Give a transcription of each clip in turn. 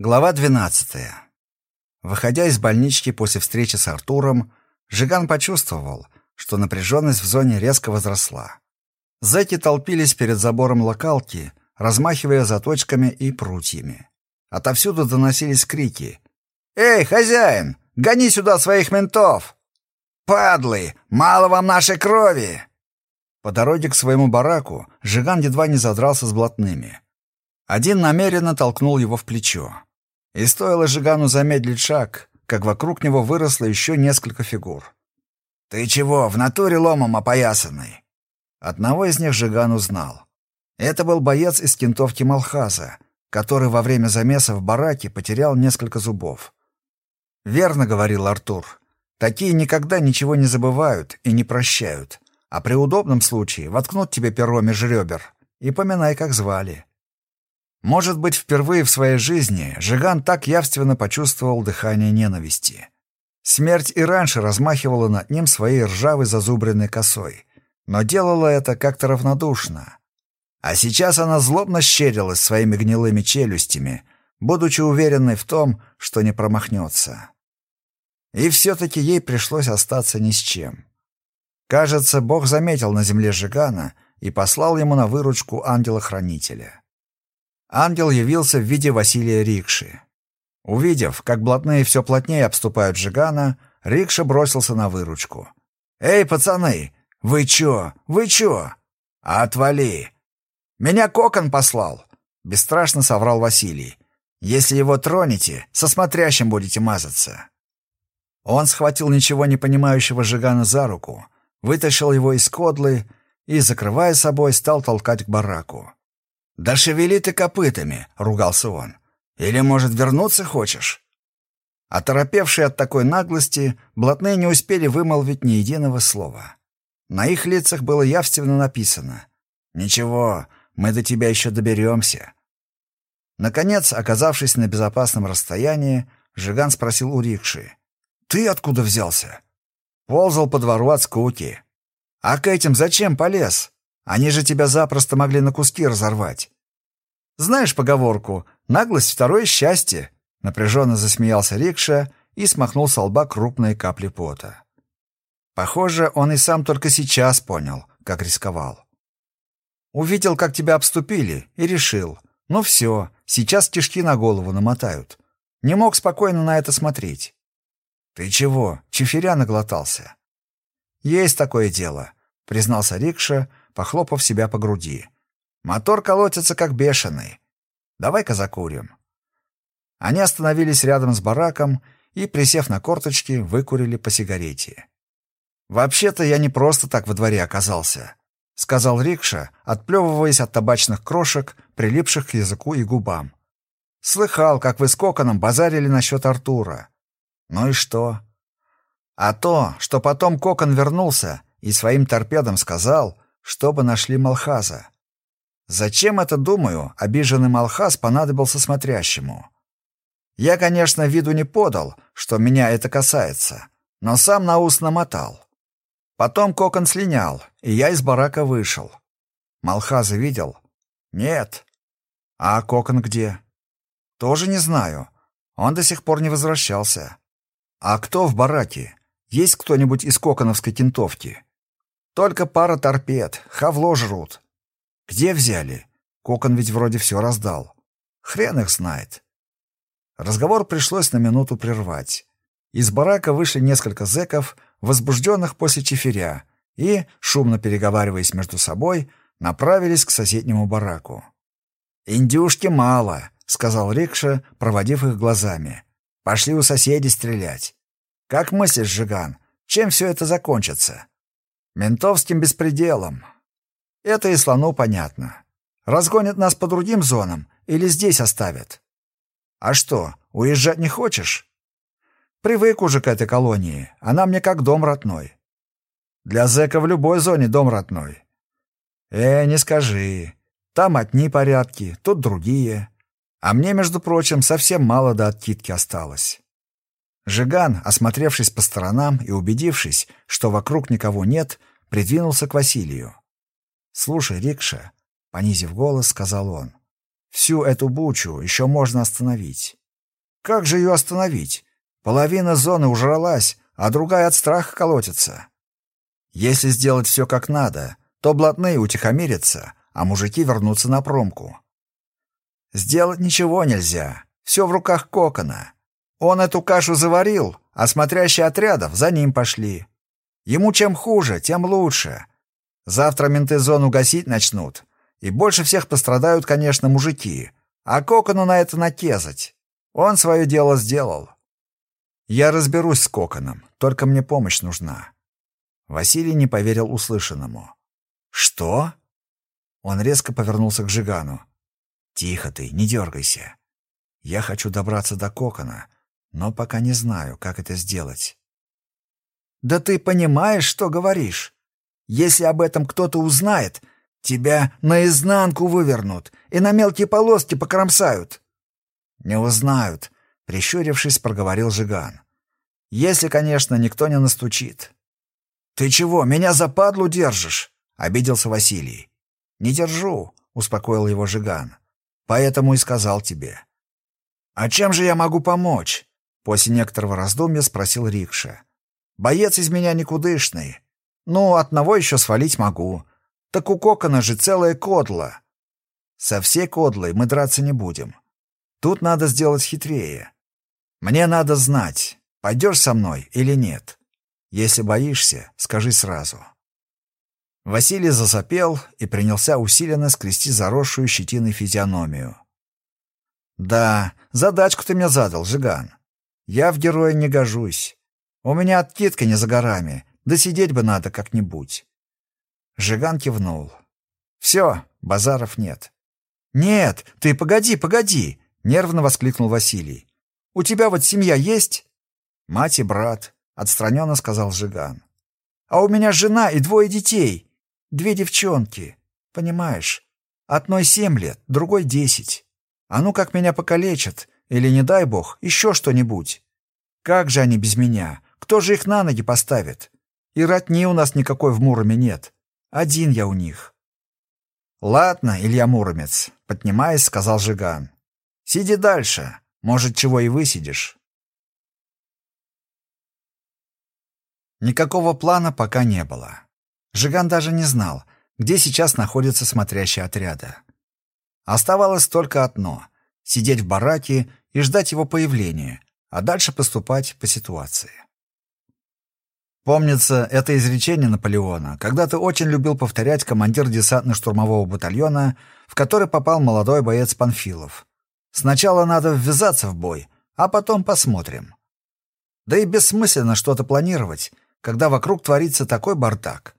Глава 12. Выходя из больнички после встречи с Артуром, Жиган почувствовал, что напряженность в зоне резко возросла. Зэки толпились перед забором локалки, размахивая заточками и прутьями. Отовсюду доносились крики. «Эй, хозяин, гони сюда своих ментов!» «Падлы, мало вам нашей крови!» По дороге к своему бараку Жиган едва не задрался с блатными. Один намеренно толкнул его в плечо. И стоило Жигану замедлить шаг, как вокруг него выросло еще несколько фигур. «Ты чего, в натуре ломом опоясанный?» Одного из них Жиган узнал. Это был боец из кентовки Малхаза, который во время замеса в бараке потерял несколько зубов. «Верно», — говорил Артур, — «такие никогда ничего не забывают и не прощают, а при удобном случае воткнут тебе перо меж ребер и поминай, как звали». Может быть, впервые в своей жизни Жиган так явственно почувствовал дыхание ненависти. Смерть и раньше размахивала над ним своей ржавой зазубренной косой, но делала это как-то равнодушно. А сейчас она злобно щерилась своими гнилыми челюстями, будучи уверенной в том, что не промахнется. И все-таки ей пришлось остаться ни с чем. Кажется, Бог заметил на земле Жигана и послал ему на выручку ангела-хранителя. Ангел явился в виде Василия Рикши. Увидев, как блатные все плотнее обступают Жигана, Рикша бросился на выручку. «Эй, пацаны! Вы чё? Вы чё? Отвали! Меня кокон послал!» Бесстрашно соврал Василий. «Если его тронете, со смотрящим будете мазаться». Он схватил ничего не понимающего Жигана за руку, вытащил его из кодлы и, закрывая собой, стал толкать к бараку. «Да шевели ты копытами!» — ругался он. «Или, может, вернуться хочешь?» Оторопевшие от такой наглости, блатные не успели вымолвить ни единого слова. На их лицах было явственно написано «Ничего, мы до тебя еще доберемся». Наконец, оказавшись на безопасном расстоянии, Жиган спросил у рикши. «Ты откуда взялся?» «Ползал по двору от скуки». «А к этим зачем полез?» Они же тебя запросто могли на куски разорвать. Знаешь поговорку «наглость — второе счастье», — напряженно засмеялся Рикша и смахнул с лба крупные капли пота. Похоже, он и сам только сейчас понял, как рисковал. Увидел, как тебя обступили, и решил. Ну все, сейчас кишки на голову намотают. Не мог спокойно на это смотреть. Ты чего, чефиря наглотался? Есть такое дело, признался Рикша, похлопав себя по груди. «Мотор колотится, как бешеный. Давай-ка закурим». Они остановились рядом с бараком и, присев на корточки, выкурили по сигарете. «Вообще-то я не просто так во дворе оказался», — сказал Рикша, отплевываясь от табачных крошек, прилипших к языку и губам. «Слыхал, как вы с Коконом базарили насчет Артура. Ну и что?» «А то, что потом Кокон вернулся и своим торпедом сказал, чтобы нашли Малхаза. Зачем это, думаю, обиженный Малхаз понадобился смотрящему? Я, конечно, виду не подал, что меня это касается, но сам на ус намотал. Потом кокон слинял, и я из барака вышел. Малхаза видел? Нет. А кокон где? Тоже не знаю. Он до сих пор не возвращался. А кто в бараке? Есть кто-нибудь из коконовской кентовки? Только пара торпед, хавло жрут. Где взяли? Кокон ведь вроде все раздал. Хрен их знает. Разговор пришлось на минуту прервать. Из барака вышли несколько зэков, возбужденных после чефиря, и, шумно переговариваясь между собой, направились к соседнему бараку. «Индюшки мало», — сказал Рикша, проводив их глазами. «Пошли у соседей стрелять. Как мыслишь, Жиган, чем все это закончится?» Ментовским беспределом. Это и слону понятно. Разгонят нас по другим зонам или здесь оставят? А что, уезжать не хочешь? Привык уже к этой колонии, она мне как дом родной. Для зэка в любой зоне дом родной. Э, не скажи. Там одни порядки, тут другие. А мне, между прочим, совсем мало до откидки осталось. Жиган, осмотревшись по сторонам и убедившись, что вокруг никого нет, придвинулся к Василию. «Слушай, Рикша», — понизив голос, сказал он, — «всю эту бучу еще можно остановить. Как же ее остановить? Половина зоны ужралась, а другая от страха колотится. Если сделать все как надо, то блатные утихомирятся, а мужики вернутся на промку. Сделать ничего нельзя. Все в руках Кокона. Он эту кашу заварил, а смотрящие отрядов за ним пошли. Ему чем хуже, тем лучше. Завтра менты зону гасить начнут. И больше всех пострадают, конечно, мужики. А Кокону на это накезать. Он свое дело сделал. Я разберусь с Коконом, только мне помощь нужна. Василий не поверил услышанному. «Что?» Он резко повернулся к Жигану. «Тихо ты, не дергайся. Я хочу добраться до Кокона, но пока не знаю, как это сделать». «Да ты понимаешь, что говоришь? Если об этом кто-то узнает, тебя наизнанку вывернут и на мелкие полоски покромсают». «Не узнают», — прищурившись, проговорил Жиган. «Если, конечно, никто не настучит». «Ты чего, меня за падлу держишь?» — обиделся Василий. «Не держу», — успокоил его Жиган. Поэтому и сказал тебе. А чем же я могу помочь? После некоторого раздумья спросил Рикша. Боец из меня никудышный. Ну, одного еще свалить могу. Так у Кокона же целая кодла. Со всей кодлой мы драться не будем. Тут надо сделать хитрее. Мне надо знать, пойдешь со мной или нет. Если боишься, скажи сразу. Василий засопел и принялся усиленно скрести заросшую щетиной физиономию. «Да, задачку ты мне задал, Жиган. Я в героя не гожусь. У меня откидка не за горами, да сидеть бы надо как-нибудь». Жиган кивнул. «Все, базаров нет». «Нет, ты погоди, погоди!» — нервно воскликнул Василий. «У тебя вот семья есть?» «Мать и брат», — отстраненно сказал Жиган. «А у меня жена и двое детей. Две девчонки, понимаешь? Одной семь лет, другой десять. А ну как меня покалечат, или, не дай бог, еще что-нибудь. Как же они без меня? Кто же их на ноги поставит? И родни у нас никакой в Муроме нет. Один я у них. «Ладно, Илья Муромец», — поднимаясь, сказал Жиган. «Сиди дальше. Может, чего и высидишь». Никакого плана пока не было. Жиган даже не знал, где сейчас находится смотрящий отряда. Оставалось только одно — сидеть в бараке и ждать его появления, а дальше поступать по ситуации. Помнится, это изречение Наполеона когда-то очень любил повторять командир десантно-штурмового батальона, в который попал молодой боец Панфилов. «Сначала надо ввязаться в бой, а потом посмотрим». Да и бессмысленно что-то планировать, когда вокруг творится такой бардак.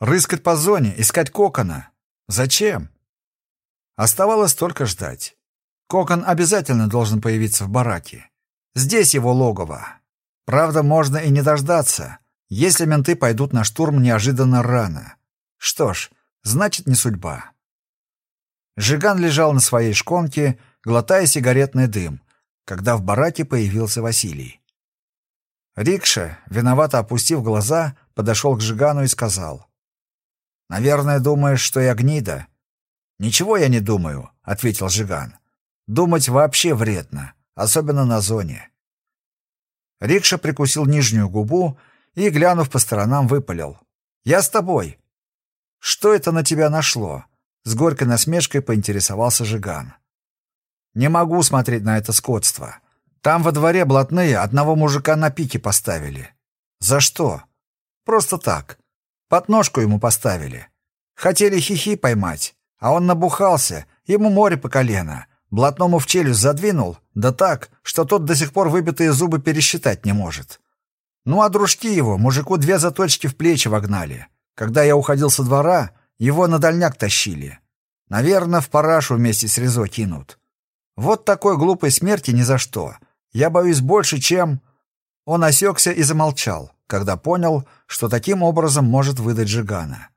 Рыскать по зоне, искать кокона. Зачем? Оставалось только ждать. Кокон обязательно должен появиться в бараке. Здесь его логово. Правда, можно и не дождаться, если менты пойдут на штурм неожиданно рано. Что ж, значит, не судьба. Жиган лежал на своей шконке, глотая сигаретный дым, когда в бараке появился Василий. Рикша, виновато опустив глаза, подошел к Жигану и сказал. Наверное, думаешь, что я гнида?» «Ничего я не думаю», — ответил Жиган. «Думать вообще вредно, особенно на зоне». Рикша прикусил нижнюю губу и, глянув по сторонам, выпалил. «Я с тобой». «Что это на тебя нашло?» — с горькой насмешкой поинтересовался Жиган. «Не могу смотреть на это скотство. Там во дворе блатные одного мужика на пике поставили». «За что?» «Просто так. Подножку ему поставили. Хотели хихи поймать, а он набухался, ему море по колено. Блатному в челюсть задвинул, да так, что тот до сих пор выбитые зубы пересчитать не может. Ну а дружки его мужику две заточки в плечи вогнали. Когда я уходил со двора, его на дальняк тащили. Наверное, в парашу вместе с Резо кинут. Вот такой глупой смерти ни за что. Я боюсь больше, чем...» Он осекся и замолчал когда понял, что таким образом может выдать Жигана.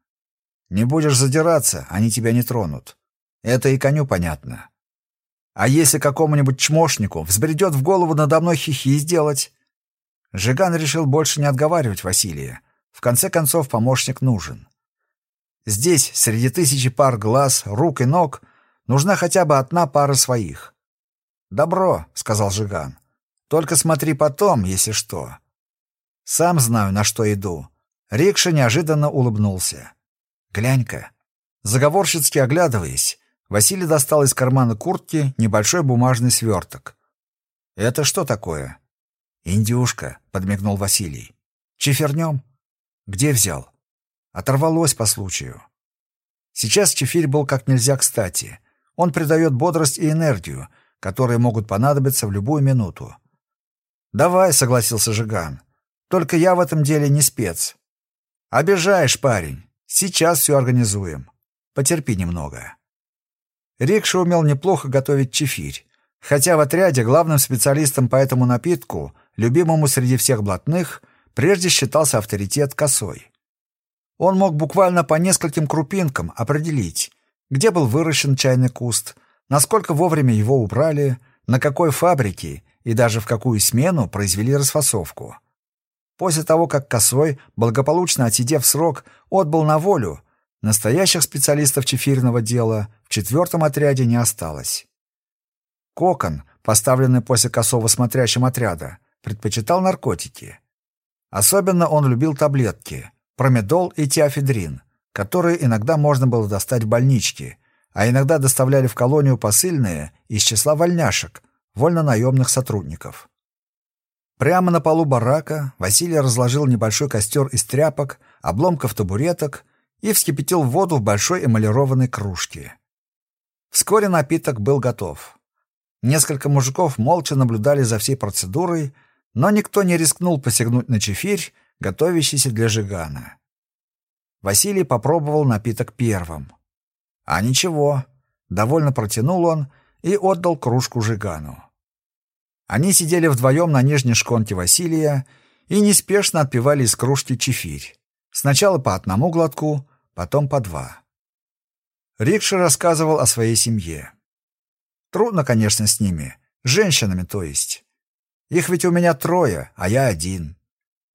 Не будешь задираться, они тебя не тронут. Это и коню понятно. А если какому-нибудь чмошнику взбредет в голову надо мной хихи сделать? Жиган решил больше не отговаривать Василия. В конце концов, помощник нужен. Здесь, среди тысячи пар глаз, рук и ног, нужна хотя бы одна пара своих. «Добро», — сказал Жиган. Только смотри потом, если что. Сам знаю, на что иду. Рикша неожиданно улыбнулся. Глянь-ка. Заговорщицки оглядываясь, Василий достал из кармана куртки небольшой бумажный сверток. «Это что такое?» «Индюшка», — подмигнул Василий. «Чефернем?» «Где взял?» «Оторвалось по случаю». Сейчас чефирь был как нельзя кстати. Он придает бодрость и энергию, которые могут понадобиться в любую минуту. «Давай», — согласился Жиган. «Только я в этом деле не спец». «Обижаешь, парень. Сейчас все организуем. Потерпи немного». Рикша умел неплохо готовить чефирь, хотя в отряде главным специалистом по этому напитку, любимому среди всех блатных, прежде считался авторитет Косой. Он мог буквально по нескольким крупинкам определить, где был выращен чайный куст, насколько вовремя его убрали, на какой фабрике и даже в какую смену произвели расфасовку. После того, как Косой, благополучно отсидев срок, отбыл на волю, настоящих специалистов чефирного дела в четвертом отряде не осталось. Кокон, поставленный после Косова смотрящим отряда, предпочитал наркотики. Особенно он любил таблетки – промедол и тиафедрин, которые иногда можно было достать в больничке, а иногда доставляли в колонию посыльные из числа вольняшек, вольно-наемных сотрудников. Прямо на полу барака Василий разложил небольшой костер из тряпок, обломков табуреток и вскипятил воду в большой эмалированной кружке. Вскоре напиток был готов. Несколько мужиков молча наблюдали за всей процедурой, но никто не рискнул посягнуть на чефирь, готовящийся для жигана. Василий попробовал напиток первым. А ничего, довольно протянул он и отдал кружку жигану. Они сидели вдвоем на нижней шконке Василия и неспешно отпивали из кружки чефирь. Сначала по одному глотку, потом по два. Рикша рассказывал о своей семье. Трудно, конечно, с ними, женщинами, то есть. Их ведь у меня трое, а я один.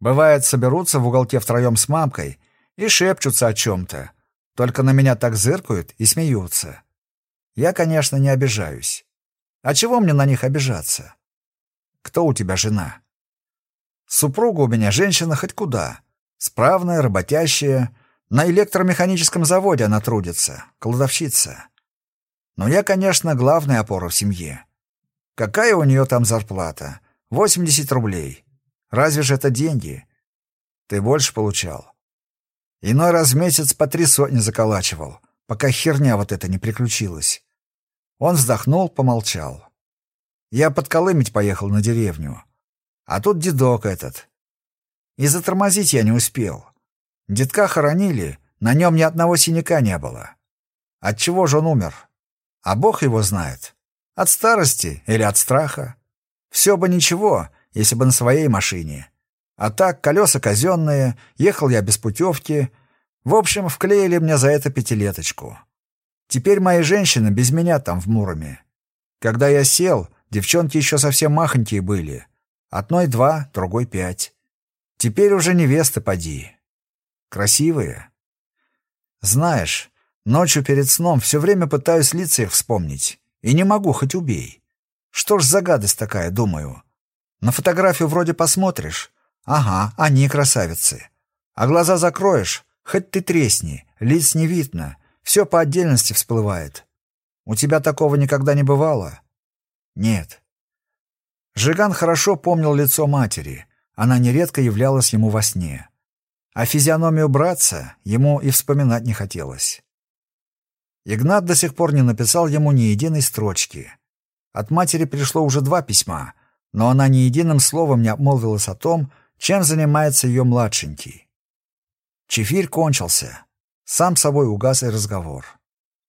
Бывает, соберутся в уголке втроем с мамкой и шепчутся о чем-то. Только на меня так зыркают и смеются. Я, конечно, не обижаюсь. А чего мне на них обижаться? Кто у тебя жена? Супруга у меня женщина хоть куда. Справная, работящая. На электромеханическом заводе она трудится. Кладовщица. Но я, конечно, главная опора в семье. Какая у нее там зарплата? 80 рублей. Разве же это деньги? Ты больше получал. Иной раз в месяц по три сотни заколачивал, пока херня вот эта не приключилась. Он вздохнул, помолчал. Я подколымить поехал на деревню. А тут дедок этот. И затормозить я не успел. Дедка хоронили, на нем ни одного синяка не было. От чего же он умер? А Бог его знает. От старости или от страха. Все бы ничего, если бы на своей машине. А так, колеса казенные, ехал я без путевки. В общем, вклеили мне за это пятилеточку. Теперь мои женщины без меня там в Муроме. Когда я сел, девчонки еще совсем махонькие были. Одной два, другой пять. Теперь уже невесты поди. Красивые. Знаешь, Ночью перед сном все время пытаюсь лица их вспомнить. И не могу, хоть убей. Что ж за гадость такая, думаю. На фотографию вроде посмотришь. Ага, они красавицы. А глаза закроешь, хоть ты тресни, лиц не видно. Все по отдельности всплывает. У тебя такого никогда не бывало? Нет. Жиган хорошо помнил лицо матери. Она нередко являлась ему во сне. А физиономию братца ему и вспоминать не хотелось. Игнат до сих пор не написал ему ни единой строчки. От матери пришло уже два письма, но она ни единым словом не обмолвилась о том, чем занимается ее младшенький. Чефирь кончился. Сам собой угас и разговор.